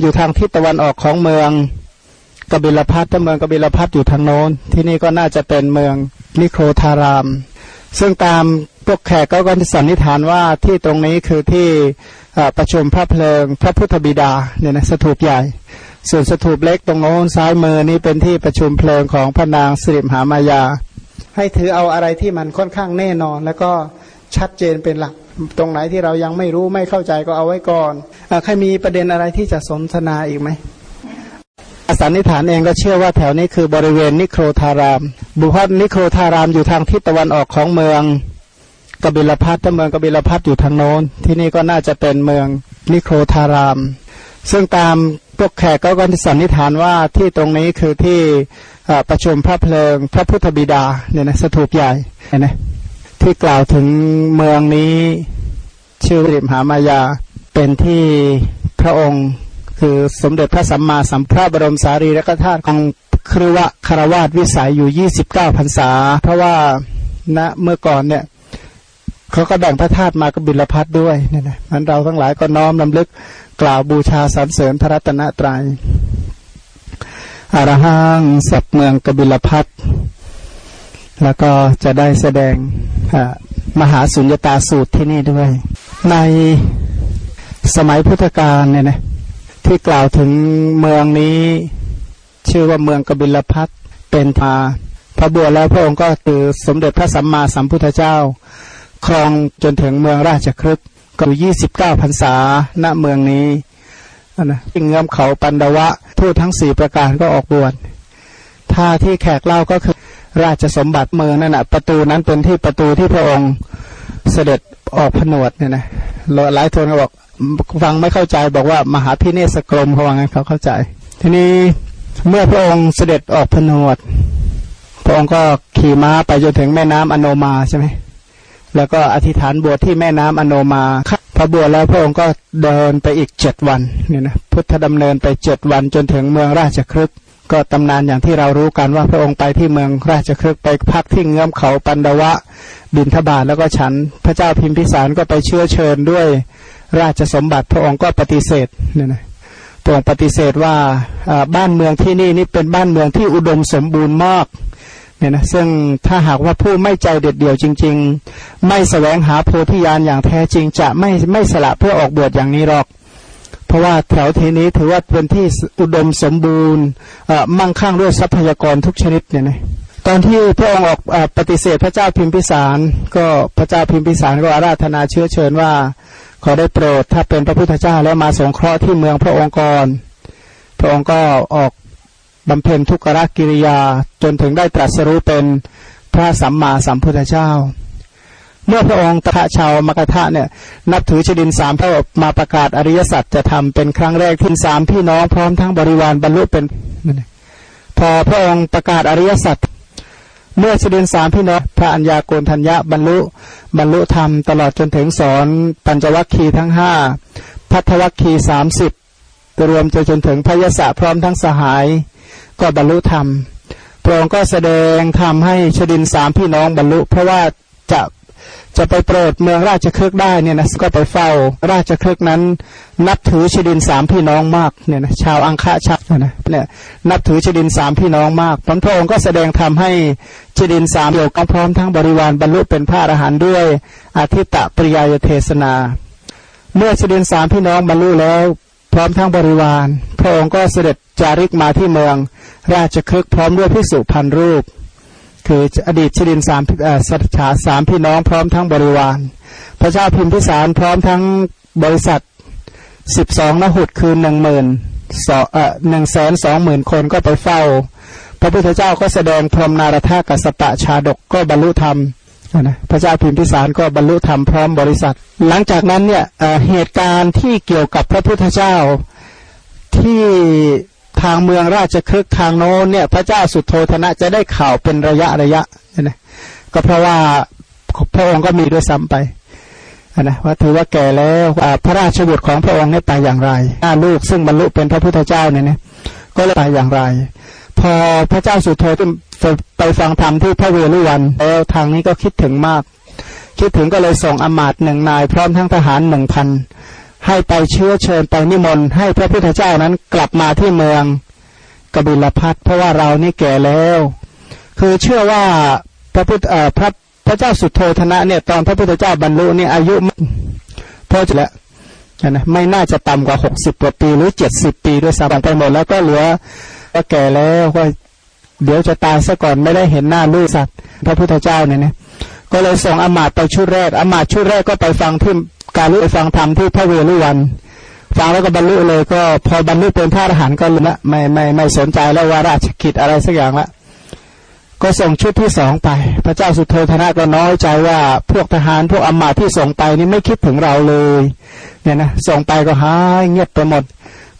อยู่ทางทิศตะวันออกของเมืองกบิลพัทถ้าเมืองกบิลพัทอยู่ทางโน้น ที่นี่ก็น่าจะเป็นเมืองนิโครธาราม ซึ่งตามพวกแขกก็สันนิษฐานว่าที่ตรงนี้คือที่ประชุมพระเพลิงพระพุทธบิดาเนี่ยนะสถูปใหญ่ ส่วนสถูปเล็กตรงโน้นซ้ายมือนี้เป็นที่ประชุมเพลิงของพระนางสิริมหามายา ให้ถือเอาอะไรที่มันค่อนข้างแน่นอน แล้วก็ชัดเจนเป็นหลัก ตรงไหนที่เรายังไม่รู้ไม่เข้าใจก็เอาไว้ก่อนอใครมีประเด็นอะไรที่จะสนทนาอีกไหมสันนิษฐานเองก็เชื่อว่าแถวนี้คือบริเวณนิโครธาราม บุพนิโครธารามอยู่ทางทิศตะวันออกของเมืองกบิลพัทถ้าเมืองกบิลพัทอยู่ทางโน้น ที่นี่ก็น่าจะเป็นเมืองนิโครธาราม ซึ่งตามพวกแขกก็สันนิษฐานว่าที่ตรงนี้คือที่ประชุมพระเพลิง พระพุทธบิดาเนี่ยนะสถูปใหญ่เห็นไหม ที่กล่าวถึงเมืองนี้ชื่อริมหามายาเป็นที่พระองค์คือสมเด็จพระสัมมาสัมพุทธบรมสารีริกธาตุของครวะคารวาสวิสัยอยู่ 29พรรษา เพราะว่าณเมื่อก่อนเนี่ยเขาก็แบ่งพระธาตุมากบิลพัทด้วยเนี่ยนะมันเราทั้งหลายก็น้อมลำลึกกล่าวบูชาสรรเสริญพระรัตนตรยัยอารหังสับเมืองกบิลพัท แล้วก็จะได้แสดงมหาสุญญตาสูตรที่นี่ด้วย ในสมัยพุทธกาลเนี่ยนะที่กล่าวถึงเมืองนี้ ชื่อว่าเมืองกบิลพัทเป็นทาพระบัวแล้วพระองค์ก็คือสมเด็จพระสัมมาสัมพุทธเจ้า ครองจนถึงเมืองราชครึกก็อยู่ยี่สิบเก้าพรรษาณเมืองนี้นะที่เงื้อมเขาปันดวะ ทูตทั้งสี่ประการก็ออกบวชท่าที่แขกเล่าก็คือ ราชสมบัติเมืองนั่นแหะประตูนั้นเป็นที่ประตูที่พระองค์เสด็จออกผนวดเนี่ยนะหลายคนก็บอกฟังไม่เข้าใจบอกว่ามหาพิเนศกรมเขาว่างั้นเขาเข้าใจ ทีนี้เมื่อพระองค์เสด็จออกผนวด พระองค์ก็ขี่ม้าไปจนถึงแม่น้ำอโนมาใช่ไหมแล้วก็อธิษฐานบวชที่แม่น้ำอโนมาพอบวชแล้วพระองค์ก็เดินไปอีกเจ็ดวันเนี่ยนะพุทธดำเนินไปเจ็ดวันจนถึงเมืองราชครึก ก็ตำนานอย่างที่เรารู้กันว่าพระองค์ไปที่เมืองราชครึกไปพักที่เงื้อมเขาปันดวะ บินทบาทแล้วก็ฉัน พระเจ้าพิมพิสารก็ไปเชื้อเชิญด้วยราชสมบัติพระองค์ก็ปฏิเสธเนี่ยนะพระองค์ปฏิเสธว่าบ้านเมืองที่นี่นี่เป็นบ้านเมืองที่อุดมสมบูรณ์มากเนี่ยนะซึ่งถ้าหากว่าผู้ไม่ใจเด็ดเดี่ยวจริง ๆ ไม่สแสวงหาโพธิญาณอย่างแท้จริงจะไม่ไม่สละเพื่อออกบวชอย่างนี้หรอก เพราะว่าแถวทีนี้ถือว่าเป็นที่อุดมสมบูรณ์มั่งคั่งด้วยทรัพยากรทุกชนิดเนี่ยนะตอนที่พระองค์ออกปฏิเสธพระเจ้าพิมพิสาร ก็พระเจ้าพิมพิสารก็อาราธนาเชื้อเชิญว่า ขอได้โปรดถ้าเป็นพระพุทธเจ้าแล้วมาสงเคราะห์ที่เมืองพระองค์ก่อนพระองค์ก็ออกบำเพ็ญทุกขกิริยาจนถึงได้ตรัสรู้เป็นพระสัมมาสัมพุทธเจ้า เมื่อพระองค์ตถาชาวมกทะเนี่ยนับถือชดินสามพระมาประกาศอริยสัจจะทำเป็นครั้งแรกที่สามพี่น้องพร้อมทั้งบริวารบรรลุเป็น พอพระองค์ประกาศอริยสัจเมื่อเสด็จสามพี่น้องพระัญญาโกณทัญญะบรรลุบรรลุธรรมตลอดจนถึงสอนปัญจวัคคีย์ทั้งห้าพัทวัคคีย์สามสิบรวมจนจนถึงพยศพร้อมทั้งสหาย ก็บรรลุธรรมพระองค์ก็แสดงทำให้ชดินสามพี่น้องบรรลุ เพราะว่าจะ จะไปโปรดเมืองราชครึกได้เนี่ยนะก็ไปเฝ้าราชครึกนั้น นับถือชดินสามพี่น้องมากเนี่ยนะชาวอังคะชักนะเนี่ยนับถือชดินสามพี่น้องมากพระองค์ก็แสดงทำให้ชดินสามเดียวกันพร้อมทั้งบริวารบรรลุเป็นพระอรหันต์ด้วยอาทิตตปริยายเทศนา เมื่อชดินสามพี่น้องบรรลุแล้วพร้อมทั้งบริวาร พระองค์ก็เสด็จจาริกมาที่เมือง ราชครึกพร้อมด้วยพิสุพันรูป คืออดีตชดินสามสัตชาสามพี่น้องพร้อมทั้งบริวาร พระเจ้าพิมพิสารพร้อมทั้งบริษัทสิบสองนหุดคือหนึ่งหมื่นสองเอ่อหนึ่งแสนสองหมื่นคนก็ไปเฝ้า พระพุทธเจ้าก็แสดงพรหมนารถากัสปะชาดกก็บรรลุธรรมนะพระเจ้าพิมพิสารก็บรรลุธรรมพร้อมบริษัท หลังจากนั้นเนี่ยเหตุการณ์ที่เกี่ยวกับพระพุทธเจ้าที่ ทางเมืองราชครึกทางโน้นเนี่ย พระเจ้าสุดโทธนะจะได้ข่าวเป็นระยะระยะนะก็เพราะว่าพระองค์ก็มีด้วยซ้ำไปนะว่าถือว่าแก่แล้วพระราชบุตรของพระองค์ได้ไปอย่างไรลูกซึ่งบรรลุเป็นพระพุทธเจ้าเนี่ยนะก็เลยไปอย่างไร พอพระเจ้าสุดโทไปฟังธรรมที่พระเวรุวันแล้วทางนี้ก็คิดถึงมาก คิดถึงก็เลยส่งอมาตย์หนึ่งนาย พร้อมทั้งทหารหนึ่งพัน ให้ไปเชื้อเชิญไปนิมนต์ให้พระพุทธเจ้านั้นกลับมาที่เมืองกบิลพัทเพราะว่าเรานี่แก่แล้ว คือเชื่อว่าพระพุทธพระพระเจ้าสุโธธนะเนี่ยตอนพระพุทธเจ้าบรรลุนี่อายุพอจะแล้วนะไม่น่าจะต่ำกว่าหกสิบกว่าปีหรือเจ็ดสิบปีด้วยซ้ำไปหมดแล้วก็เหลือก็แก่แล้วก็เดี๋ยวจะตายซะก่อนไม่ได้เห็นหน้าลูกสัตว์พระพุทธเจ้าเนี่ยนะ ก็เลยส่งอมาตไปชุดแรกอมาตชุดแรกก็ไปฟังที่การรู้ฟังธรรมที่พระเวรุวันฟังแล้วก็บรรลุเลยก็พอบรรลุเป็นพระอรหันต์ก็ละไม่ไม่ไม่สนใจแล้วว่าราชกิจอะไรสักอย่างละก็ส่งชุดที่สองไป พระเจ้าสุโธธนะก็น้อยใจว่าพวกทหารพวกอมาที่ส่งไปนี่ไม่คิดถึงเราเลยเนี่ยนะส่งไปก็หายเงียบไปหมด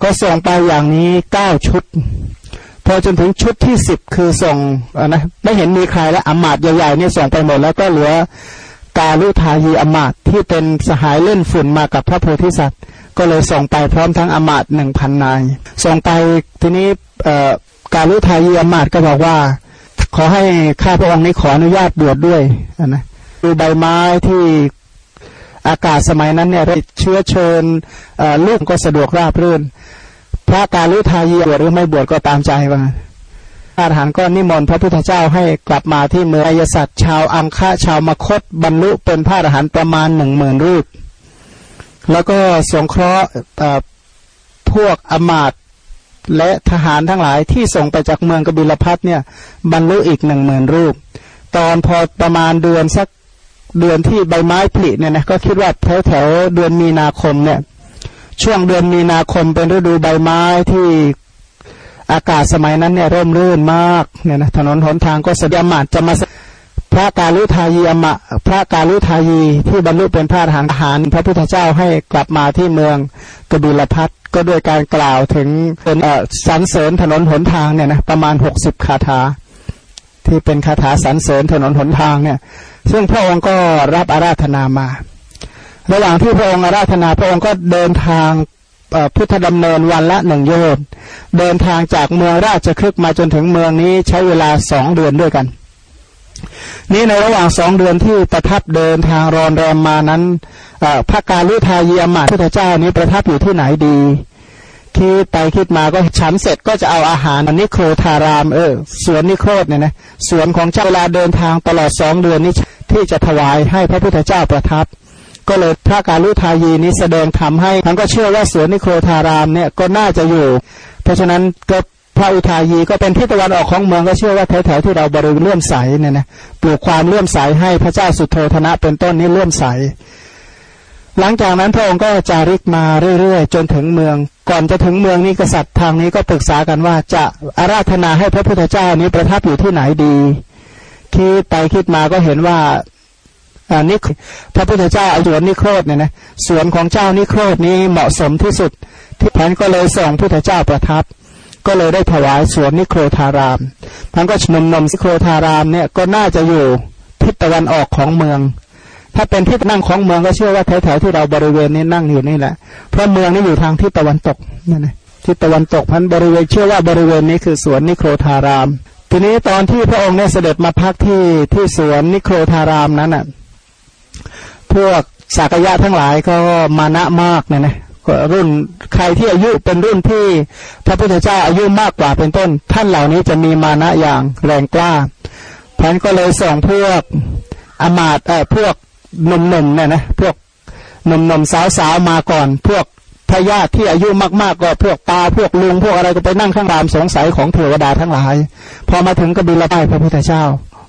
ก็ส่งไปอย่างนี้เก้าชุด พอจนถึงชุดที่สิบคือส่งนะไม่เห็นมีใครแล้วอมาตใหญ่ๆเนี่ยส่งไปหมดแล้วก็เหลือกาลุทายีอมาตที่เป็นสหายเล่นฝุ่นมากับพระโพธิสัตว์ ก็เลยส่งไปพร้อมทั้งอมาตหนึ่งพันนาย ส่งไปทีนี้กาลุทายีอมาตก็บอกว่า ขอให้ข้าพระองค์นี้ขออนุญาตบวชดด้วยนะดูใบไม้ที่อากาศสมัยนั้นเนี่ยเชื้อเชิญลูกก็สะดวกราบรื่น พระกาลุทายีบวชหรือไม่บวชก็ตามใจว่าอาหารก็นิมนต์พระพุทธเจ้าให้กลับมาที่เมืองอายสัตว์ชาวอังคะชาวมคตบรรลุเป็นพระอรหันต์ประมาณหนึ่งหมื่นรูป แล้วก็สงเคราะห์พวกอมาตและทหารทั้งหลายที่ส่งไปจากเมืองกบิลพัทเนี่ยบรรลุอีกหนึ่งหมื่นรูป ตอนพอประมาณเดือนสักเดือนที่ใบไม้ผลิเนี่ยนะก็คิดว่าแถวแถวเดือนมีนาคมเนี่ย ช่วงเดือนมีนาคมเป็นฤดูใบไม้ที่อากาศสมัยนั้นเนี่ยร่มรื่นมากเนี่ยนะถนนหนทางก็สะดมาจะมาพระกาลุทายีอมะ พระกาลุทายีที่บรรลุเป็นพระอรหันต์ทหาร พระพุทธเจ้าให้กลับมาที่เมืองกบิลพัทก็ด้วยการกล่าวถึงเป็นสรรเสริญถนนหนทางเนี่ยนะประมาณหกสิบคาถา ที่เป็นคาถาสรรเสริญถนนหนทางเนี่ย ซึ่งพระองค์ก็รับอาราธนามา ระหว่างที่พระองค์อาราธนาพระองค์ก็เดินทางพุทธดำเนินวันละหนึ่งโยชน์เดินทางจากเมืองราชครึกมาจนถึงเมืองนี้ใช้เวลาสองเดือนด้วยกัน นี่ในระหว่างสองเดือนที่ประทับเดินทางรอนแรมมานั้นพระกาลุทายีอมาตพุทธเจ้านี้ประทับอยู่ที่ไหนดีคิดไปคิดมาก็ฉันเสร็จก็จะเอาอาหารนิโครธารามเออสวนนิโครธเนี่ยนะสวนของเจ้าเวลาเดินทางตลอดสองเดือนนี้ที่จะถวายให้พระพุทธเจ้าประทับ ก็เลยพระการุทายีนี้แสดงทำให้ท่านก็เชื่อว่าสวนนิโครธารามเนี่ยก็น่าจะอยู่ เพราะฉะนั้นก็พระอุทายีก็เป็นที่ตะวันออกของเมืองก็เชื่อว่าแถวๆที่เราบริเลื่อมใสเนี่ยนะปลูกความเลื่อมใสให้พระเจ้าสุโธธนะเป็นต้นนี้เลื่อมใส หลังจากนั้นพระองค์ก็จาริกมาเรื่อยๆ จนถึงเมือง ก่อนจะถึงเมืองนี้กษัตริย์ทางนี้ก็ปรึกษากันว่าจะอาราธนาให้พระพุทธเจ้านี้ประทับอยู่ที่ไหนดี คิดไปคิดมาก็เห็นว่า อันนี้พระพุทธเจ้าอาสวนนิโครธเนี่ยนะสวนของเจ้านิโครธนี้เหมาะสมที่สุด ที่แผนก็เลยส่งพุทธเจ้าประทับ ก็เลยได้ถวายสวนนิโครธารามท่านก็ชนมนมสิโครธารามเนี่ยก็น่าจะอยู่ทิศตะวันออกของเมือง ถ้าเป็นทิศนั่งของเมืองก็เชื่อว่าแถวๆที่เราบริเวณนี้นั่งอยู่นี่แหละ เพราะเมืองนี้อยู่ทางทิศตะวันตกนี่นะทิศตะวันตกพันบริเวณเชื่อว่าบริเวณนี้คือสวนนิโครธาราม ทีนี้ตอนที่พระองค์เนี่ยเสด็จมาพักที่ที่สวนนิโครธารามนั้นอะ พวกสักยะทั้งหลายก็มานะมากเนี่ยนะรุ่นใครที่อายุเป็นรุ่นที่พระพุทธเจ้าอายุมากกว่าเป็นต้น ท่านเหล่านี้จะมีมานะอย่างแรงกล้าพันก็เลยส่งพวกอมาตเออพวกหนุ่มๆเนี่ยนะพวกหนุ่มๆสาวๆมาก่อน พวกพญาติที่อายุมากๆก็พวกตาพวกลุงพวกอะไรก็ไปนั่งข้างรามสงสัยของเทวดาทั้งหลาย พอมาถึงก็บิลไปพระพุทธเจ้า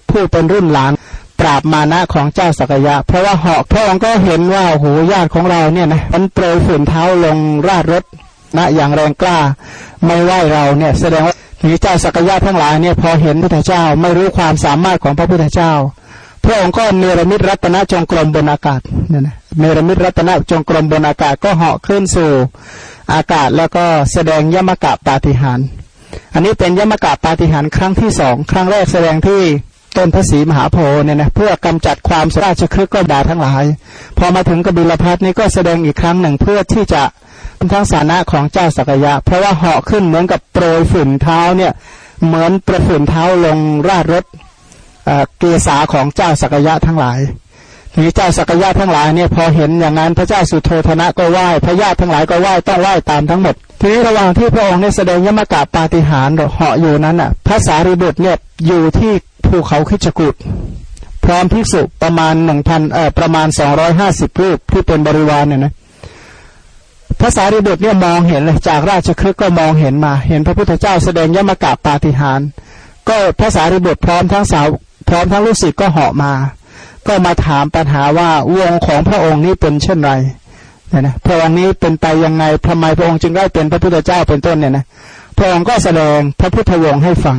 ผู้เป็นรุ่นหลาน ปราบมานะของเจ้าสักยะ เพราะว่าเหาะพระองค์ก็เห็นว่าโหญาติของเราเนี่ยนะมันเปรยฝุ่นเท้าลงราดรถนะอย่างแรงกล้า ไม่ไหวเราเนี่ยแสดงว่าทีเจ้าสักยะทั้งหลายเนี่ยพอเห็นพระพุทธเจ้าไม่รู้ความสามารถของพระพุทธเจ้า พระองค์ก็เนรมิตรัตนจงกรมบนอากาศเนี่ยนะเนรมิตรัตนจงกรมบนอากาศก็เหาะขึ้นสู่อากาศแล้วก็แสดงยมกะปาฏิหารอันนี้เป็นยมกะปาฏิหารครั้งที่สองครั้งแรกแสดงที่ ต้นพระศรีมหาโพธิ์เนี่ยนะเพื่อกำจัดความสราชครึกก็ด่าทั้งหลาย พอมาถึงกบิลพัทนี่ก็แสดงอีกครั้งหนึ่งเพื่อที่จะทั้งสานะของเจ้าสักยะ เพราะว่าเหาะขึ้นเหมือนกับโปรยฝุ่นเท้าเนี่ยเหมือนประฝุ่นเท้าลงราดรถเกษาของเจ้าสักยะทั้งหลายทีนี้เจ้าสักยะทั้งหลายเนี่ยพอเห็นอย่างนั้นพระเจ้าสุโธธนะก็ไหว้พระญาติทั้งหลายก็ไหว้ต้องไหว้ตามทั้งหมด ทีนี้ระหว่างที่พระองค์เนี่ยแสดงยมกะปาฏิหาริย์เหาะอยู่นั้นอะพระสารีบุตรเนี่ยอยู่ที่ภูเขาคิจกุฏพร้อมภิกษุประมาณหนึ่งพันเอ่อประมาณสองร้อยห้าสิบรูปที่เป็นบริวารเนี่ยนะพระสารีบุตรเนี่ยมองเห็นเลยจากราชครึกก็มองเห็นมา เห็นพระพุทธเจ้าแสดงยมกะปาฏิหาริย์ก็พระสารีบุตรพร้อมทั้งสาวพร้อมทั้งลูกศิษย์ก็เหาะมา ก็มาถามปัญหาว่าวงของพระองค์นี้เป็นเช่นไร เนี่ยนะพระองค์นี้เป็นไปยังไงทำไมพระองค์จึงได้เป็นพระพุทธเจ้าเป็นต้นเนี่ยนะพระองค์ก็แสดงพระพุทธวงศ์ให้ฟัง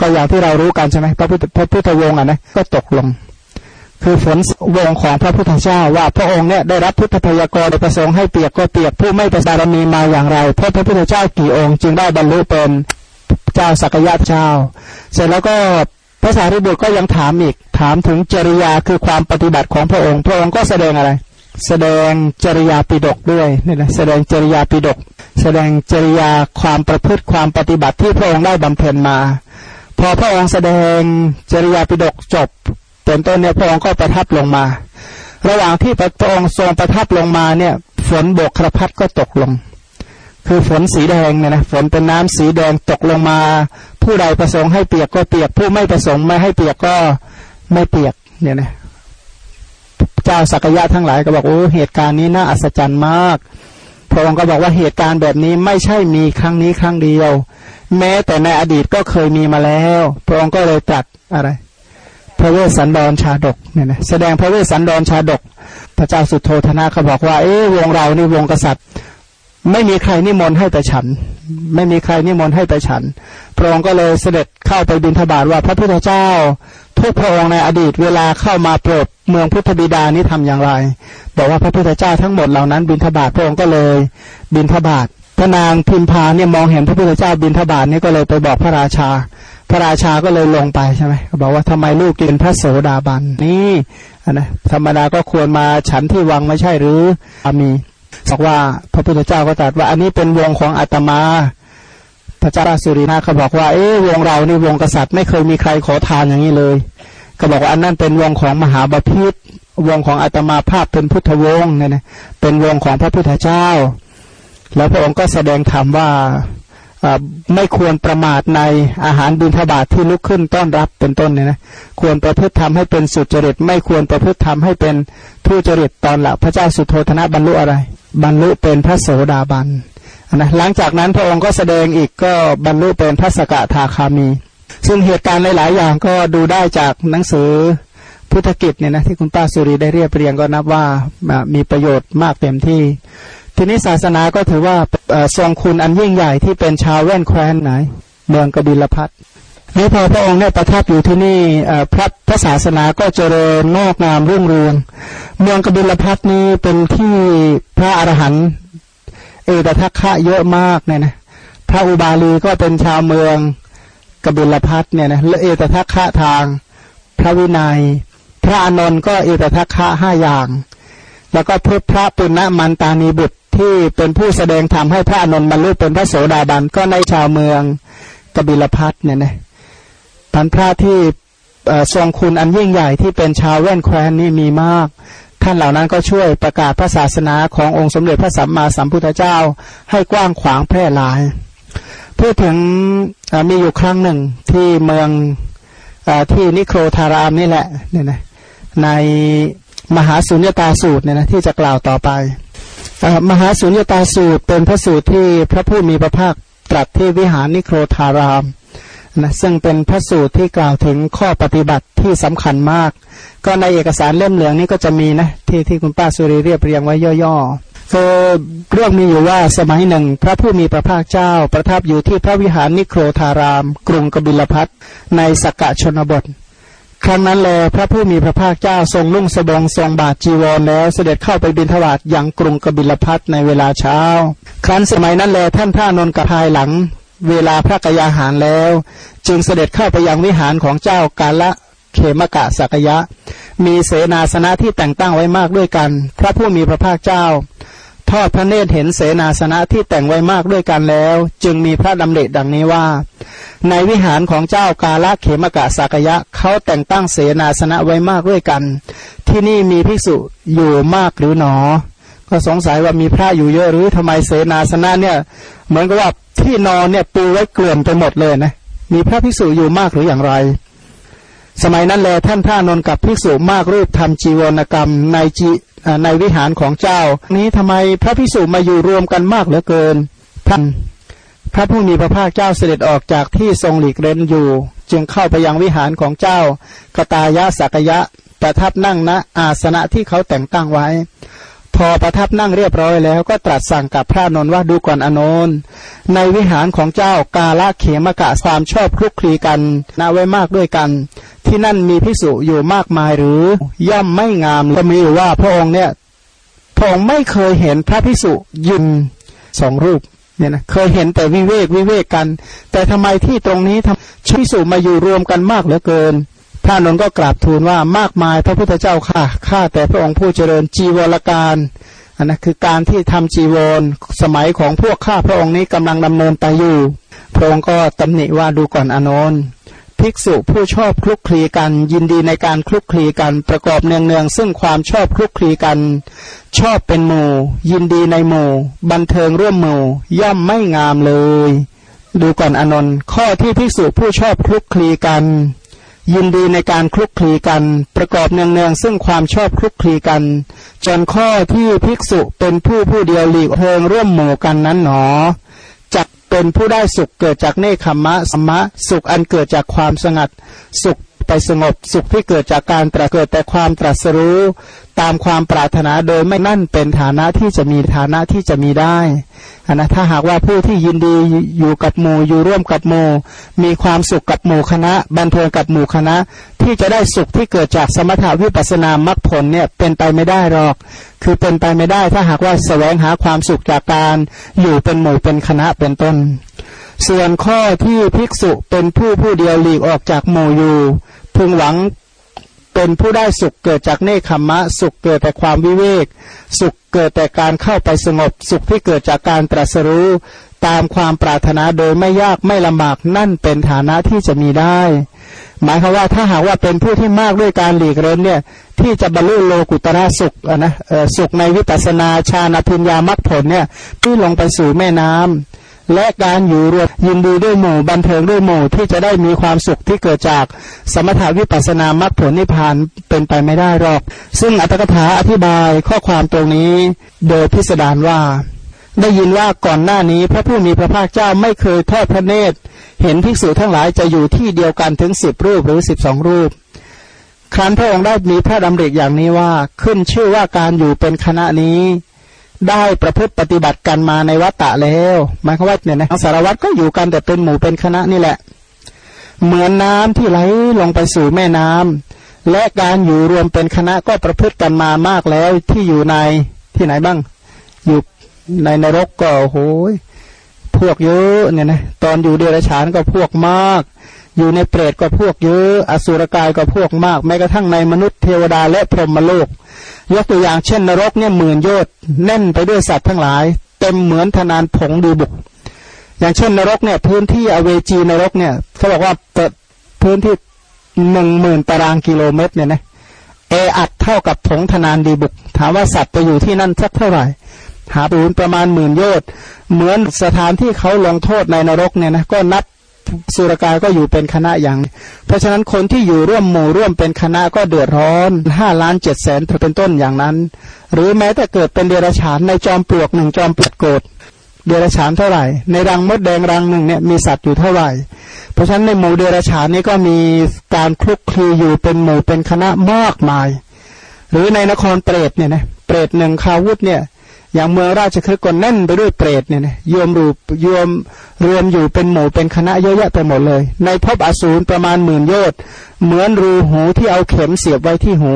ก็อย่างที่เรารู้กันใช่ไหมพระพุทธพระพุทธวงศ์อะนะก็ตกลง คือฝนวงของพระพุทธเจ้าว่าพระองค์เนี่ยได้รับพุทธพยากรณ์ประสงค์ให้เปียกก็เปียกผู้ไม่ประสารมีมาอย่างไรเพราะพระพุทธเจ้ากี่องค์จึงได้บรรลุเป็นเจ้าสักยะเจ้า เสร็จแล้วก็พระสารีบุตรก็ยังถามอีกถามถึงจริยาคือความปฏิบัติของพระองค์ พระองค์ก็แสดงอะไร แสดงจริยาปิดกด้วยนี่แหละแสดงจริยาปิดก แสดงจริยาความประพฤติความปฏิบัติที่พระองค์ได้บำเพ็ญมา พอพระองค์แสดงจริยาปิดกจบเป็นต้นเนี่ยพระองค์ก็ประทับลงมา ระหว่างที่พระองค์ทรงประทับลงมาเนี่ย ฝนโบกครพัดก็ตกลง คือฝนสีแดงเนี่ยนะฝนเป็นน้ำสีแดงตกลงมา ผู้ใดประสงค์ให้เปียกก็เปียกผู้ไม่ประสงค์ไม่ให้เปียกก็ไม่เปียกเนี่ยนะ เจ้าสักยะทั้งหลายก็บอกโอ้เหตุการณ์นี้น่าอัศจรรย์มาก พระองค์ก็บอกว่าเหตุการณ์แบบนี้ไม่ใช่มีครั้งนี้ครั้งเดียว แม้แต่ในอดีตก็เคยมีมาแล้ว พระองค์ก็เลยตรัสอะไรพระเวสสันดรชาดกเนี่ยนะแสดงพระเวสสันดรชาดก พระเจ้าสุทโธทนะเขาบอกว่าเอ๊วงศ์เรานี่วงศ์กษัตริย์ ไม่มีใครนิมนต์ให้ไปฉัน ไม่มีใครนิมนต์ให้ไปฉัน พระองค์ก็เลยเสด็จเข้าไปบิณฑบาตว่าพระพุทธเจ้าทุกพระองค์ในอดีตเวลาเข้ามาโปรด เมืองพุทธบิดานี้ทำอย่างไร บอกว่าพระพุทธเจ้าทั้งหมดเหล่านั้นบิณฑบาตพระองค์ก็เลยบิณฑบาตพระนางพิมพาเนี่ยมองเห็นพระพุทธเจ้าบิณฑบาตนี่ก็เลยไปบอกพระราชา พระราชาก็เลยลงไปใช่ไหมเขาบอกว่าทำไมลูกกินพระโสดาบันนี่นะธรรมดาก็ควรมาฉันที่วังไม่ใช่หรืออามีบอกว่าพระพุทธเจ้าก็ตรัสว่าอันนี้เป็นวงของอาตมา พระเจ้าสุรินาเขาบอกว่าเอ๊วงเรานี่วงกษัตริย์ไม่เคยมีใครขอทานอย่างนี้เลย ก็บอกว่าอันนั้นเป็นวงของมหาบาพิตรวงของอาตมาภาพเป็นพุทธวงศ์เนี่ยนะเป็นวงของพระพุทธเจ้า แล้วพระองค์ก็แสดงธรรมว่าไม่ควรประมาทในอาหารบิณฑบาตทที่ลุกขึ้นต้อนรับเป็นต้นเนี่ยนะควรประพฤติทำให้เป็นสุจริต ไม่ควรประพฤติทำให้เป็นทุจริตตอนละพระเจ้าสุโธธนะบรรลุอะไร บรรลุเป็นพระโสดาบันนะหลังจากนั้นพระองค์ก็แสดงอีกก็บรรลุเป็นพระสกทาคามี ซึ่งเหตุการณ์หลาย ๆ อย่างก็ดูได้จากหนังสือพุทธกิจเนี่ยนะที่คุณป้าสุรีได้เรียบเรียงก็นับว่ามีประโยชน์มากเต็มที่ ทีนี้ศาสนาก็ถือว่าทรงคุณอันยิ่งใหญ่ที่เป็นชาวแว่นแคว้นไหน เมืองกบิลพัทนี่พอพระองค์เนี่ยประทับอยู่ที่นี่พระพระศาสนาก็เจริญงอกงามรุ่งเรือง เมืองกบิลพัทนี้เป็นที่พระอรหันต์เอตทัคคะเยอะมากเนี่ยนะพระอุบาลีก็เป็นชาวเมือง กบิลพัทเนี่ยนะและเอตทัคคะทางพระวินยัย พระอนนท์ก็เอตทัคคะห้าอย่าง แล้วก็พพระปุณณมันตานีบุตรที่เป็นผู้แสดงธรรมให้พระอนุนบรรลุเป็นพระโสดาบันก็ในชาวเมืองกบิลพัทเนี่ยนะพันพระที่ทรงคุณอันยิ่งใหญ่ที่เป็นชาวแว่นแคว้นนี่มีมาก ท่านเหล่านั้นก็ช่วยประกาศพระศาสนาขององค์สมเด็จพระสัมมาสัมพุทธเจ้าให้กว้างขวางแพร่หลาย พูดถึงมีอยู่ครั้งหนึ่งที่เมืองอที่นิโครธารามนี่แหละเนี่ยนะในมหาสุญญตาสูตรเนี่ยนะที่จะกล่าวต่อไปมหาสุญญตาสูตรเป็นพระสูตรที่พระผู้มีพระภาคตรัสที่วิหารนิโครธารามนะซึ่งเป็นพระสูตรที่กล่าวถึงข้อปฏิบัติที่สำคัญมาก ก็ในเอกสารเล่มเหลืองนี้ก็จะมีนะที่ที่คุณป้าสุริเรียบเรียงไว้ย่อๆ คือเรื่องมีอยู่ว่าสมัยหนึ่ง พระผู้มีพระภาคเจ้า ประทับอยู่ที่พระวิหารนิโครธาราม กรุงกบิลพัทในสกกะชนบท ครั้งนั้นเลพระผู้มีพระภาคเจ้าทรงนุ่งสบงทรงบาทจีวรแล้วเสด็จเข้าไปบิณฑบาตยังกรุงกบิลพัทในเวลาเช้า ครั้นสมัยนั้นเลท่านพระนนกับภายหลัง เวลาพระกยาหารแล้ว จึงเสด็จเข้าไปยังวิหารของเจ้ากาละเขมกะสักยะ มีเสนาสนะที่แต่งตั้งไว้มากด้วยกัน พระผู้มีพระภาคเจ้า ทอดพระเนตรเห็นเสนาสนะที่แต่งไว้มากด้วยกันแล้ว จึงมีพระดำริดังนี้ว่า ในวิหารของเจ้ากาลเขมกะสักยะเขาแต่งตั้งเสนาสนะไว้มากด้วยกัน ที่นี่มีภิกษุอยู่มากหรือหนอ ก็สงสัยว่ามีพระอยู่เยอะหรือทำไมเสนาสนะเนี่ย เหมือนกับว่าที่นอนเนี่ยปูไว้เกลื่อนไปหมดเลยนะมีพระภิกษุอยู่มากหรืออย่างไร สมัยนั้นแลท่านพระนนกับภิกษุมากรูปทำจีวรกรรมในจี ในวิหารของเจ้า นี้ทำไมพระพิสุมาอยู่รวมกันมากเหลือเกินท่านพระผู้มีพระภาคเจ้าเสด็จออกจากที่ทรงหลีกเร้นอยู่ จึงเข้าไปยังวิหารของเจ้ากตายะสักยะ ประทับนั่งณอาสนะที่เขาแต่งตั้งไว้ พอประทับนั่งเรียบร้อยแล้วก็ตรัสสั่งกับพระนนท์ว่าดูก่อนอนนท์ในวิหารของเจ้ากาละเขมกะความชอบคลุกคลีกันนาไว้มากด้วยกัน ที่นั่นมีพิสุอยู่มากมายหรือย่อมไม่งามก็มีอยู่ว่าพระองค์เนี่ยพระองค์ไม่เคยเห็นพระพิสุยืนสองรูปเนี่ยนะเคยเห็นแต่วิเวกวิเวกกัน แต่ทำไมที่ตรงนี้ทำพิสุมาอยู่รวมกันมากเหลือเกิน ระนนท์ก็กราบทูลว่ามากมายพระพุทธเจ้าค่ะข้าแต่พระองค์ผู้เจริญจีวรการอันนั้นคือการที่ทำจีวรสมัยของพวกข้าพระองค์นี้กำลังดำเนินไปอยู่ พระองค์ก็ตำหนิว่าดูก่อนอนนท์ภิกษุผู้ชอบคลุกคลีกันยินดีในการคลุกคลีกันประกอบเนืองๆซึ่งความชอบคลุกคลีกัน ชอบเป็นหมู่ ยินดีในหมู่ บันเทิงร่วมหมู่ ย่อมไม่งามเลย ดูก่อนอนนท์ข้อที่ภิกษุผู้ชอบคลุกคลีกัน ยินดีในการคลุกคลีกัน ประกอบเนืองๆซึ่งความชอบคลุกคลีกัน จนข้อที่ภิกษุเป็นผู้ผู้เดียวหลีกเพิงร่วมหมู่กันนั้นหนอเป็นผู้ได้สุขเกิดจากเนคขมะสมะ สุขอันเกิดจากความสงัด สุข ไปสงบสุขที่เกิดจากการตรัสเกิดแต่ความตรัสรู้ ตามความปรารถนาโดยไม่นั่นเป็นฐานะที่จะมีฐานะที่จะมีได้อันนะถ้าหากว่าผู้ที่ยินดีอยู่กับหมู่อยู่ร่วมกับหมู่มีความสุขกับหมู่คณะ บันเทิงกับหมู่คณะ ที่จะได้สุขที่เกิดจากสมถาวิปัสนามรรคผลเนี่ยเป็นไปไม่ได้หรอก คือเป็นไปไม่ได้ถ้าหากว่าแสวงหาความสุขจากการอยู่เป็นหมู่เป็นคณะเป็นต้น ส่วนข้อที่ภิกษุเป็นผู้ผู้เดียวหลีกออกจากหมู่อยู่พึงหวังเป็นผู้ได้สุขเกิดจากเนคขมะ สุขเกิดแต่ความวิเวก สุขเกิดแต่การเข้าไปสงบ สุขที่เกิดจากการตรัสรู้ ตามความปรารถนาโดยไม่ยากไม่ลำบากนั่นเป็นฐานะที่จะมีได้ หมายความว่าถ้าหากว่าเป็นผู้ที่มากด้วยการหลีกเล่นเนี่ยที่จะบรรลุโลกุตระสุขนะสุขในวิปัสนาชาณพิญญามรรคผลเนี่ยที่ลงไปสู่แม่น้ำ และการอยู่รวมยินดีด้วยหมู่บันเทิงด้วยหมู่ที่จะได้มีความสุขที่เกิดจากสมถาวิปัสนามรรคผลนิพพานเป็นไปไม่ได้หรอก ซึ่งอัตถกถาอธิบายข้อความตรงนี้โดยพิสดารว่า ได้ยินว่าก่อนหน้านี้พระผู้มีพระภาคเจ้าไม่เคยทอดพระเนตร เห็นภิกษุทั้งหลายจะอยู่ที่เดียวกันถึงสิบรูปหรือสิบสองรูปครั้นพระองค์ได้มีพระดำริอย่างนี้ว่าขึ้นชื่อว่าการอยู่เป็นคณะนี้ ได้ประพฤติปฏิบัติกันมาในวัฏฏะแล้วหมายความว่าเนี่ยนะสารวัตรก็อยู่กันแต่เป็นหมู่เป็นคณะนี่แหละ เหมือนน้ำที่ไหลลงไปสู่แม่น้ำและการอยู่รวมเป็นคณะก็ประพฤติกันมามากแล้วที่อยู่ในที่ไหนบ้าง อยู่ในนรกก็โอ้ยพวกเยอะเนี่ยนะตอนอยู่เดรัจฉานก็พวกมาก อยู่ในเปรตก็พวกเยอะ อสุรกายก็พวกมาก แม้กระทั่งในมนุษย์เทวดาและพรหมโลก ยกตัวอย่างเช่นนรกเนี่ยหมื่นโยชน์แน่นไปด้วยสัตว์ทั้งหลาย เต็มเหมือนธนานผงดูบุก อย่างเช่นนรกเนี่ยพื้นที่อเวจีนรกเนี่ยเขาบอกว่าเปิดพื้นที่หนึ่งหมื่นตารางกิโลเมตรเนี่ยนะเออัดเท่ากับผงธนานดีบุก ถามว่าสัตว์ไปอยู่ที่นั่นสักเท่าไหร่หาปูประมาณหมื่นโยชน์เหมือนสถานที่เขาลงโทษในนรกเนี่ยนะก็นับ สุรกายก็อยู่เป็นคณะอย่าง เพราะฉะนั้นคนที่อยู่ร่วมหมู่ร่วมเป็นคณะก็เดือดร้อนห้าล้านเจ็ดแสนเป็นต้นอย่างนั้น หรือแม้แต่เกิดเป็นเดรัจฉานในจอมปลวกหนึ่งจอมปลวกโกดเดรัจฉานเท่าไหร่ ในรังมดแดงรังหนึ่งเนี่ยมีสัตว์อยู่เท่าไหร่ เพราะฉะนั้นในหมู่เดรัจฉานนี้ก็มีการคลุกคลีอยู่เป็นหมู่เป็นคณะมากมาย หรือในนครเปรตเนี่ยนะเปรตหนึ่งคาวุธเนี่ย อย่างเมืองราชคฤห์ก็แน่นไปด้วยเปรตเนี่ยนะโยมรูโยมรวมอยู่เป็นหมู่เป็นคณะเยอะแยะไปหมดเลย ในภพอสูรประมาณหมื่นโยชน์เหมือนรูหูที่เอาเข็มเสียบไว้ที่หู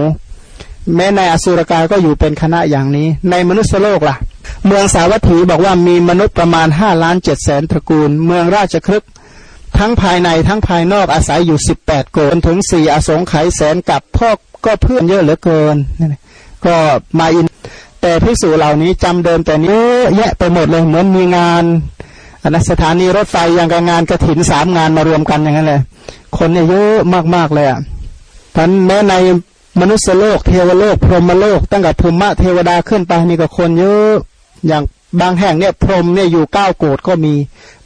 แม้ในอสุรกายก็อยู่เป็นคณะอย่างนี้ ในมนุษยโลกล่ะ เมืองสาวัตถีบอกว่ามีมนุษย์ประมาณห้าล้านเจ็ดแสนตระกูล เมืองราชคฤห์ทั้งภายในทั้งภายนอกอาศัยอยู่สิบแปดโกนถึงสี่อสงไขยแสนกับพ่อก็เพื่อนเยอะเหลือเกินก็มาอิน แต่พิสูจเหล่านี้จำเดิมแต่นี้แยะไปหมดเลยเหมือนมีงานอันสถานีรถไฟอย่างกับงานกระถินสามงานมารวมกันอย่างนั้นเลยคนเนี่ยเยอะมากๆเลยอะท่านแม้ในมนุษยโลกเทวโลก พรหมโลก ตั้งแต่ภูมิเทวดาขึ้นไปนี่ก็คนเยอะอย่างบางแห่งเนี่ยพรหมเนี่ยอยู่เก้าโกดก็มี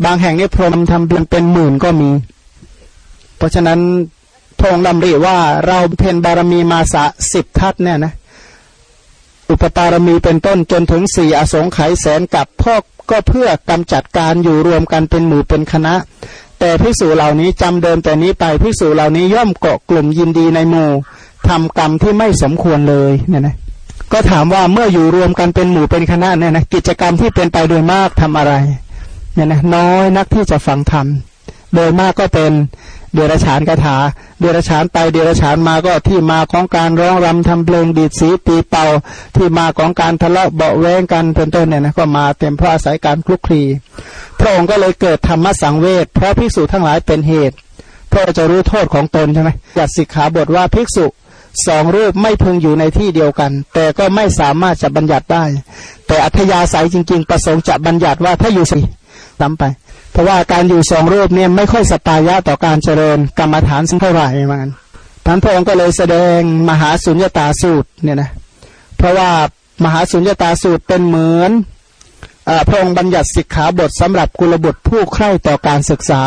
บางแห่งเนี่ยพรหมทำเป็นเป็นหมื่นก็มี เพราะฉะนั้นพระองค์ดำริว่าเราเพนบารมีมาสะสิบทัศเนี่ยนะ อุปปารมีเป็นต้นจนถึงสี่อสงไขยแสนกับพ่อก็เพื่อกำจัดการอยู่รวมกันเป็นหมู่เป็นคณะ แต่พิสูจเหล่านี้จำเดิมแต่นี้ไปพิสูจเหล่านี้ย่อมเกาะกลุ่มยินดีในหมู่ทำกรรมที่ไม่สมควรเลยเนี่ยนะก็ถามว่าเมื่ออยู่รวมกันเป็นหมู่เป็นคณะเนี่ยนะกิจกรรมที่เป็นไปโดยมากทำอะไรเนี่ยนะน้อยนักที่จะฟังธรรม โดยมากก็เป็นเดรัจฉานคาถา เดรัจฉานไปเดรัจฉานมาก็ที่มาของการร้องรำทำเพลงดีดสีตีเป่า ที่มาของการทะเลาะเบาแวงกันเป็นต้นเนี่ยนะก็มาเต็มเพราะอาศัยการคลุกคลีพระองค์ก็เลยเกิดธรรมสังเวชเพราะภิกษุทั้งหลายเป็นเหตุเพราะจะรู้โทษของตนใช่ไหมจัดสิกขาบทว่าภิกษุสองรูปไม่พึงอยู่ในที่เดียวกัน แต่ก็ไม่สามารถจะบัญญัติได้ แต่อัธยาศัยจริง ๆ ประสงค์จะบัญญัติว่าถ้าอยู่สิซ้ำไป เพราะว่าการอยู่สองรูปเนี่ยไม่ค่อยสตายะต่อการเจริญกรรมฐานสักเท่าไหร่มันท่านพระองค์ก็เลยแสดงมหาสุญญตาสูตรเนี่ยนะเพราะว่ามหาสุญญตาสูตรเป็นเหมือนพระองค์บัญญัติสิกขาบทสำหรับกุลบุตรผู้ใคร่ต่อการศึกษา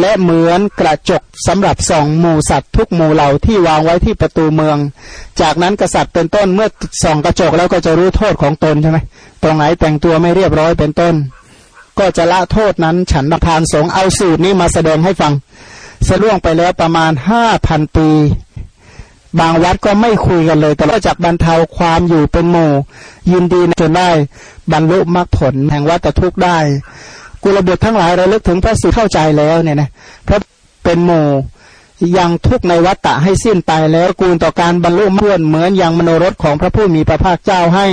และเหมือนกระจกสำหรับส่องหมู่สัตว์ทุกหมู่เหล่าที่วางไว้ที่ประตูเมือง จากนั้นกษัตริย์เป็นต้นเมื่อส่องกระจกแล้วก็จะรู้โทษของตนใช่ไหมตรงไหนแต่งตัวไม่เรียบร้อยเป็นต้น ก็จะละโทษนั้น ฉันประทานสงเอาสูตรนี้มาแสดงให้ฟังสะล่วงไปแล้วประมาณห้าพันปี บางวัดก็ไม่คุยกันเลยแต่ก็จับบรรเทาความอยู่เป็นหมู่ยินดีจนได้บรรลุมรรคผลแห่งวัตทุกข์ได้ กุลบุตรทั้งหลายระลึกถึงพระสูตรเข้าใจแล้วเนี่ยนะเพราะเป็นหมู่ ยังทุกในวัฏฏะให้สิ้นไปแล้วกูลต่อการบรรลุมื่นเหมือนอย่างมโนรสของพระผู้มีพระภาคเจ้าให้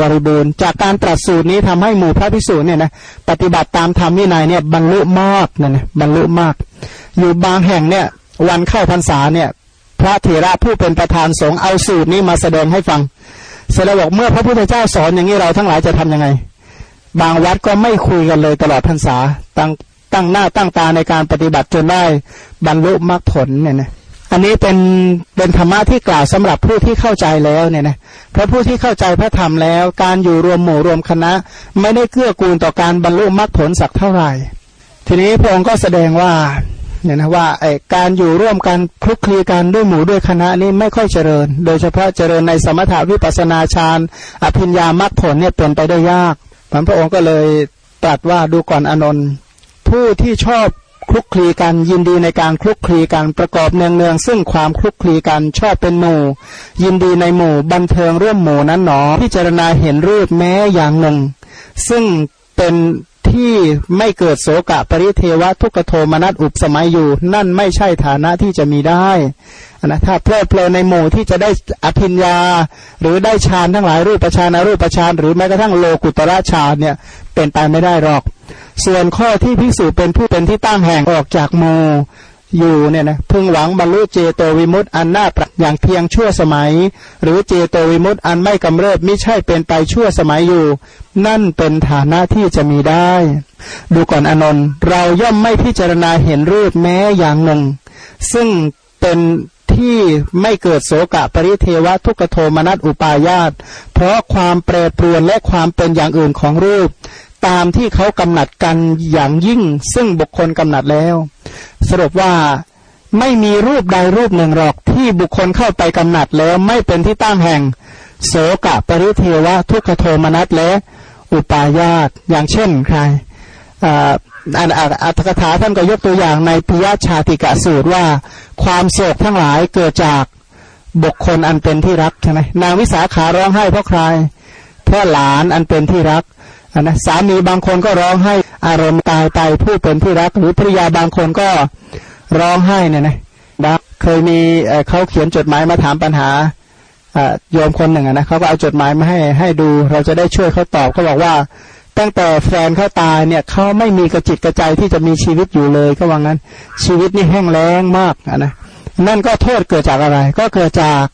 บริบูรณ์ จากการตรัสสูตรนี้ทำให้หมู่พระพิสูจน์เนี่ยนะปฏิบัติตามธรรมวินัยเนี่ยบรรลุมากเนี่ยนะบรรลุมาก อยู่บางแห่งเนี่ยวันเข้าพรรษาเนี่ยพระเถระผู้เป็นประธานสงฆ์เอาสูตรนี้มาแสดงให้ฟังเสร็จแล้วบอกเมื่อพระพุทธเจ้าสอนอย่างนี้เราทั้งหลายจะทํำยังไง บางวัดก็ไม่คุยกันเลยตลอดพรรษาตั้ง ตั้งหน้าตั้งตาในการปฏิบัติจนได้บรรลุมรรคผลเนี่ยนะอันนี้เป็นเป็นธรรมะที่กล่าวสำหรับผู้ที่เข้าใจแล้วเนี่ยนะเพราะผู้ที่เข้าใจพระธรรมแล้ว การอยู่รวมหมู่รวมคณะ ไม่ได้เกื้อกูลต่อการบรรลุมรรคผลสักเท่าไหร่ ทีนี้พระองค์ก็แสดงว่าเนี่ยนะว่าไอการอยู่ร่วมกันคลุกคลีกันด้วยหมู่ด้วยคณะนี้ไม่ค่อยเจริญ โดยเฉพาะเจริญในสมถาวิปัสนาฌานอภิญญามรรคผลเนี่ยเป็นไปได้ยากพระองค์ก็เลยตรัสว่าดูก่อนอนนท์ ผู้ที่ชอบคลุกคลีกันยินดีในการคลุกคลีกันประกอบเนืองเนืองซึ่งความคลุกคลีกันชอบเป็นหมู่ ยินดีในหมู่บันเทิงร่วมหมู่นั้นหนอพิจารณาเห็นรูปแม้อย่างหนึ่ง ซึ่งเป็น ที่ไม่เกิดโสกะปริเทวะทุกโทมนัสอุปสมัยอยู่ นั่นไม่ใช่ฐานะที่จะมีได้นะถ้าเพลิดเพลินในหมู่ที่จะได้อภิญญา หรือได้ฌานทั้งหลายรูปฌานอรูปฌานหรือแม้กระทั่งโลกุตระฌานเนี่ยเป็นไปไม่ได้หรอก ส่วนข้อที่พิสูจเป็นผู้เป็นที่ตั้งแห่งออกจากโมอยู่เนี่ยนะพึงหวังบรรลุเจโตวิมุตต์อันน่าปรัก อย่างเพียงชั่วสมัย หรือเจโตวิมุตต์อันไม่กำเริบไม่ใช่เป็นไปชั่วสมัยอยู่ นั่นเป็นฐานะที่จะมีได้ ดูก่อนอนนท์เราย่อมไม่พิจารณาเห็นรูปแม้อย่างหนึ่ง ซึ่งเป็นที่ไม่เกิดโสกะปริเทวะทุกโทมนัสอุปายาต เพราะความแปรปรวนและความเป็นอย่างอื่นของรูป ตามที่เขากำหนัดกันอย่างยิ่ง ซึ่งบุคคลกำหนัดแล้ว สรุปว่า ไม่มีรูปใดรูปหนึ่งหรอกที่บุคคลเข้าไปกำหนัดแล้วไม่เป็นที่ตั้งแห่ง โสกะปริเทวะทุกขโทมนัสและอุปายาตอย่างเช่นใครอันอัตถกถาท่านก็ยกตัวอย่างในปิยชาติกะสูตรว่า ความโศกทั้งหลายเกิดจากบุคคลอันเป็นที่รักใช่ไหมนางวิสาขาร้องไห้เพราะใคร เพราะหลานอันเป็นที่รักนะสามีบางคนก็ร้องให้อารมณ์ตายไปผู้เป็นที่รัก หรือภรรยาบางคนก็ ร้องไห้เนี่ยนะเคยมีเขาเขียนจดหมายมาถามปัญหาโยมคนหนึ่งนะเขาก็เอาจดหมายมาให้ให้ดู เราจะได้ช่วยเขาตอบเขาบอกว่า ตั้งแต่แฟนเขาตายเนี่ยเขาไม่มีกระจิตกระใจที่จะมีชีวิตอยู่เลยก็ว่างั้น ชีวิตนี่แห้งแล้งมากนะนั่นก็โทษเกิดจากอะไร ก็เกิดจาก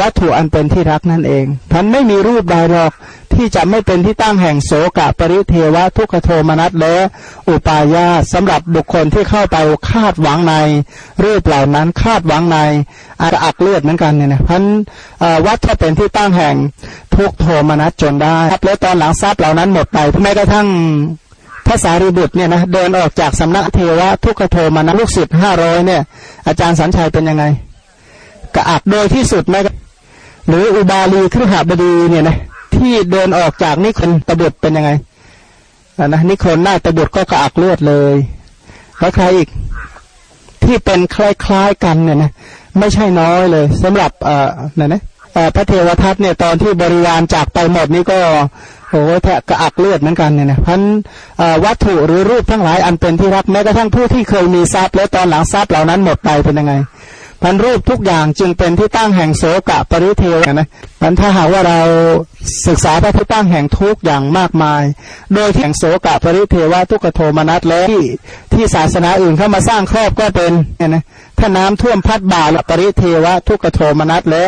วัตถุอันเป็นที่รักนั่นเองท่านไม่มีรูปใดหรอกที่จะไม่เป็นที่ตั้งแห่งโสกะปริเทวะทุกขโทมนัสและอุปายาสำหรับบุคคลที่เข้าไปคาดหวังในรูปเหล่านั้นคาดหวังในอาอักเลือดเหมือนกันเนี่ยนะพันวัตถุเป็นที่ตั้งแห่งทุกโทมนัสจนได้แล้วตอนหลังทรัพย์เหล่านั้นหมดไปแม้กระทั่งพระสารีบุตรเนี่ยนะเดินออกจากสำนักเทวะทุกขโทมานะลูกศิษย์ห้าร้อยเนี่ยอาจารย์สัญชัยเป็นยังไง กระอักโดยที่สุดไหมหรืออุบาลีครหบดีเนี่ยนะที่เดินออกจากนิคนตบุตรเป็นยังไงนะนิคนหน้าตบุตรก็กระอักเลือดเลยแล้วใครอีกที่เป็นคล้ายๆกันเนี่ยนะไม่ใช่น้อยเลยสำหรับเอ่อไหนนะพระเทวทัตเนี่ยตอนที่บริวารจากไปหมดนี่ก็โอ้แทะกระอักเลือดเหมือนกันเนี่ยนะพันวัตถุหรือรูปทั้งหลายอันเป็นที่รักแม้กระทั่งผู้ที่เคยมีทรัพย์แล้วตอนหลังทรัพย์เหล่านั้นหมดไปเป็นยังไง พันรูปทุกอย่างจึงเป็นที่ตั้งแห่งโสกะปริเทวนะมันถ้าหากว่าเราศึกษาพระที่ตั้งแห่งทุกอย่างมากมาย โดยแห่งโสกะปริเทวะทุกขโทมนัสแล้วที่ที่ศาสนาอื่นเข้ามาสร้างครอบก็เป็นเนี่ยนะถ้าน้ำท่วมพัดบ่าละปริเทวะทุกขโทมนัสและ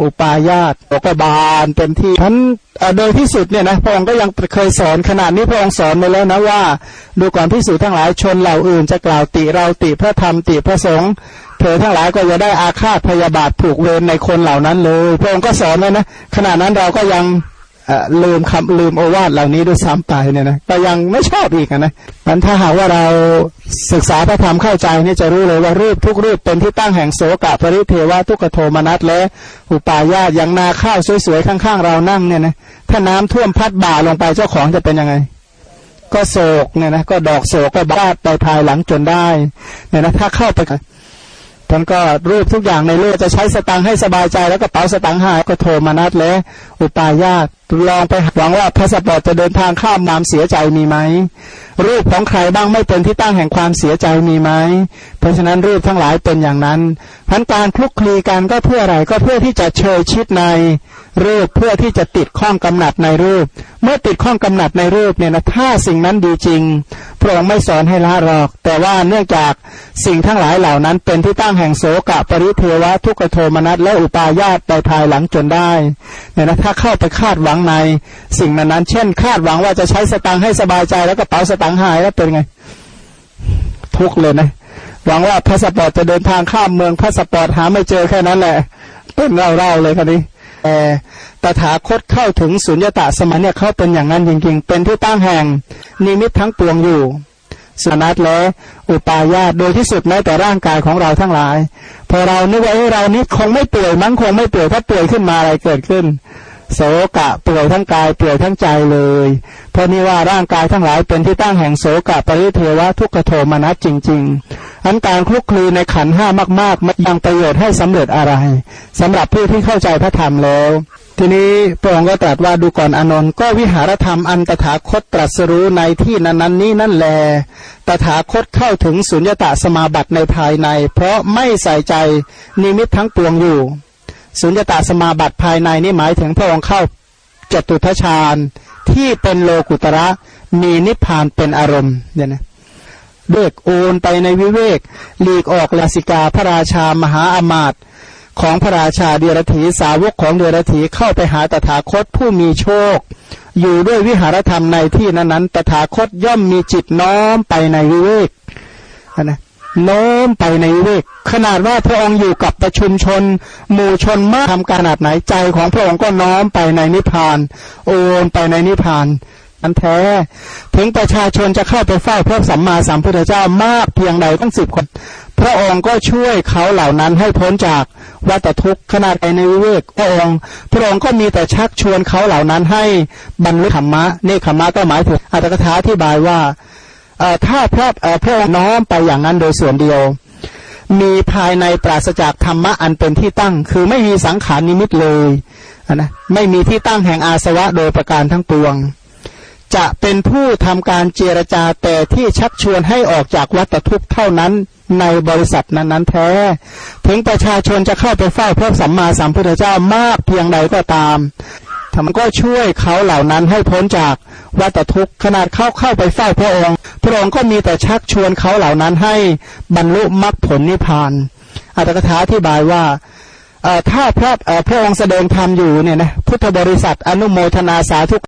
อุปายาตอกบาลเต็มที่ท่านโดยที่สุดเนี่ยนะพระองค์ก็ยังเคยสอนขนาดนี้พระองค์สอนมาแล้วนะว่า ดูก่อนพิสูจน์ทั้งหลายชนเหล่าอื่นจะกล่าวติเราติพระธรรมติพระสงฆ์เธอทั้งหลายก็จะได้อาฆาตพยาบาทผูกเวรในคนเหล่านั้นเลย พระองค์ก็สอนไว้นะขณะนั้นเราก็ยัง ลืมคำลืมโอวาทเหล่านี้ด้วยซ้ำไปเนี่ยนะแต่ยังไม่ชอบอีกนะมันถ้าหากว่าเราศึกษาพระธรรมเข้าใจนี่จะรู้เลยว่ารูปทุกรูปเป็นที่ตั้งแห่งโสกะปริเทวะทุกขโทมนัสและอุปายาตอย่างนาข้าวสวยๆข้างๆ เรานั่งเนี่ยนะถ้าน้ำท่วมพัดบ่าลงไปเจ้าของจะเป็นยังไง ก็โศกเนี่ยนะก็ดอกโศกก็บาดไปภายหลังจนได้เนี่ยนะถ้าเข้าไปท่านก็รูปทุกอย่างในโลกจะใช้สตังให้สบายใจแล้วก็เป๋าสตังหายก็โทมานัดและอุปายาตลองไปหวังว่าพาสปอร์ตจะเดินทางข้ามน้ำเสียใจมีไหมรูปของใครบ้างไม่เป็นที่ตั้งแห่งความเสียใจมีไหมเพราะฉะนั้นรูปทั้งหลายเป็นอย่างนั้นพันการคลุกคลีกันก็เพื่ออะไรก็เพื่อที่จะเชยชิดในรูปเพื่อที่จะติดข้องกำหนัดในรูป เมื่อติดข้องกำหนัดในรูปเนี่ยนะถ้าสิ่งนั้นดีจริงพระองค์ไม่สอนให้ละหรอก แต่ว่าเนื่องจากสิ่งทั้งหลายเหล่านั้น เป็นที่ตั้งแห่งโสกะปริเทวะทุกขโทมนัสและอุปายาสไปภายหลังจนได้เนี่ยนะถ้าเข้าไปคาดหวังในสิ่งนั้นนั้นเช่น คาดหวังว่าจะใช้สตังให้สบายใจแล้วก็เป๋าสตังหายแล้วเป็นไง ทุกเลยนะหวังว่าพาสปอร์ตจะเดินทางข้ามเมืองพาสปอร์ตหาไม่เจอแค่นั้นแหละเป็นเล่าๆเลยคนนี้แต่ตถาคตเข้าถึงสุญญตาสมัยเนี่ยเขาเป็นอย่างนั้นจริงๆ เป็นที่ตั้งแห่งนิมิตทั้งปวงอยู่สนัตและอุปายาตโดยที่สุดแม้แต่ร่างกายของเราทั้งหลาย พอเรานึกว่าเรานี้คงไม่เปื่อยมั้งคงไม่เปื่อยถ้าเปื่อยขึ้นมาอะไรเกิดขึ้น โสกะเปื่อยทั้งกายเปื่อยทั้งใจเลย เพราะนี่ว่าร่างกายทั้งหลายเป็นที่ตั้งแห่งโสกะปริเทวะทุกขโทมนัสจริง ๆ อันการคลุกคลีในขันห้ามากๆ มันยังประโยชน์ให้สำเร็จอะไรสำหรับผู้ที่เข้าใจพระธรรมแล้ว ทีนี้พระองค์ก็ตรัสว่าดูก่อนอนนท์ก็วิหารธรรมอันตถาคตตรัสรู้ในที่นั้นๆนี้นั่นแล ตถาคตเข้าถึงสุญญตาสมาบัติในภายใน เพราะไม่ใส่ใจนิมิตทั้งปวงอยู่ สุญญตาสมาบัติภายในนี่หมายถึงพระองค์เข้าจตุทชาญที่เป็นโลกุตระมีนิพพานเป็นอารมณ์เนี่ยนะเด็กโอนไปในวิเวกหลีกออกลาสิกาพระราชามหาอมาตย์ของพระราชาเดียรถีสาวกของเดียรถีเข้าไปหาตถาคตผู้มีโชค อยู่ด้วยวิหารธรรมในที่นั้นๆตถาคตย่อมมีจิตน้อมไปในวิเวกนะ โน้มไปในเวก ขนาดว่าพระองค์อยู่กับประชุมชน หมู่ชนมากทำขนาดไหนใจของพระองค์ก็น้อมไปในนิพพาน โอนไปในนิพพานอันแท้ ถึงประชาชนจะเข้าไปเฝ้าพระสัมมาสัมพุทธเจ้ามากเพียงใดตั้งสิบคน พระองค์ก็ช่วยเขาเหล่านั้นให้พ้นจากวัฏทุกข์ขนาดไปในวิเวกพระองค์ พระองค์ก็มีแต่ชักชวนเขาเหล่านั้นให้บรรลุธรรมะเนี่ธรรมะก็หมายถึงอัตถกถาที่บายว่า ถ้าพระพระน้อมไปอย่างนั้นโดยส่วนเดียว มีภายในปราศจากธรรมะอันเป็นที่ตั้ง คือไม่มีสังขารนิมิตเลยนะไม่มีที่ตั้งแห่งอาสวะโดยประการทั้งปวง จะเป็นผู้ทำการเจรจาแต่ที่ชักชวนให้ออกจากวัฏทุกข์เท่านั้นในบริษัทนั้นๆแท้ ถึงประชาชนจะเข้าไปเฝ้าพระสัมมาสัมพุทธเจ้ามากเพียงใดก็ตาม ทำก็ช่วยเขาเหล่านั้นให้พ้นจากวัฏทุกข์ขนาดเข้าเข้าไปเฝ้าพระองค์ พระองค์ก็มีแต่ชักชวนเขาเหล่านั้นให้บรรลุมรรคผลนิพพานอัตถกถาที่บายว่าถ้าพระพระองค์แสดงธรรมอยู่เนี่ยนะพุทธบริษัทอนุโมทนาสาธุ